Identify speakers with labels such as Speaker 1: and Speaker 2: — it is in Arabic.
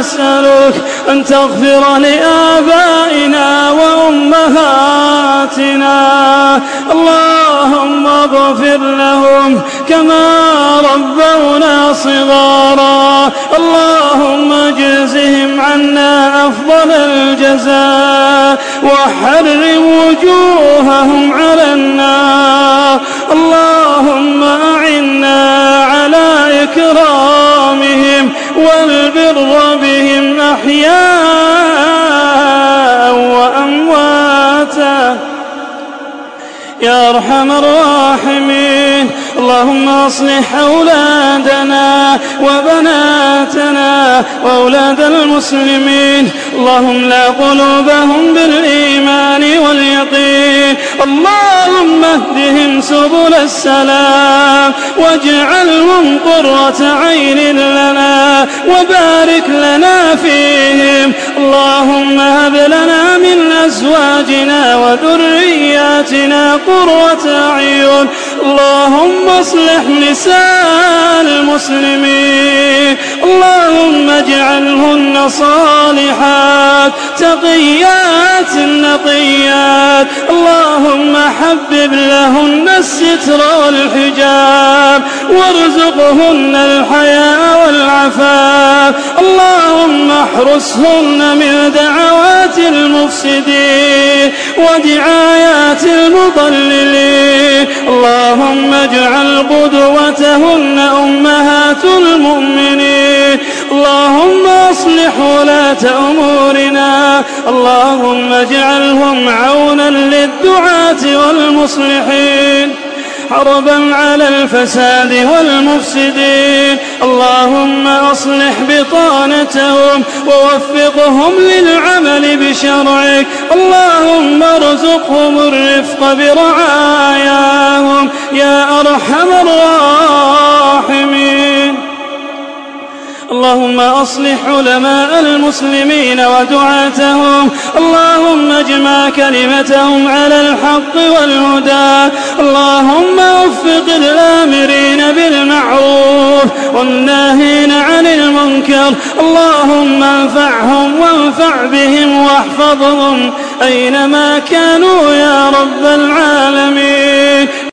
Speaker 1: نسألك أن تغفر لآبائنا وأمهاتنا. اللهم اغفر لهم كما ربونا صغارا. اللهم اجزهم عنا أفضل الجزاء. وحرم وجوههم على النار. والبر بهم أحياء وأمواتا. يا أرحم الراحمين اللهم أصلح أولادنا وبناتنا وأولاد المسلمين. اللهم لا قلوبهم بالإيمان واليقين. اللهم اهدهم سبل السلام واجعلهم قرة عين لنا. وبارك لنا فيهم. اللهم هب لنا من أزواجنا وذرياتنا قرة أعين. اللهم اصلح نساء المسلمين. اللهم اجعلهن صالحات. تقيات نقيات. اللهم حبب لهن الستر والحجاب. وارزقهن الحياء والعفاف اللهم احرسهن من دعوات المفسدين ودعايات المضللين. اللهم اجعل قدوتهن أمهات المؤمنين. اللهم أصلح ولاة أمورنا. اللهم اجعلهم عونا للدعاة والمصلحين. حربا على الفساد والمفسدين. اللهم أصلح بطانتهم ووفقهم للعمل بشرعك. اللهم ارزقهم الرفق برعاياهم. يا أرحم الراحمين. اللهم أصلح علماء المسلمين ودعاتهم. اللهم اجمع كلمتهم على الحق والهدى. اللهم وفق الآمرين بالمعروف والناهين عن المنكر. اللهم انفعهم وانفع بهم واحفظهم أينما كانوا يا رب العالمين.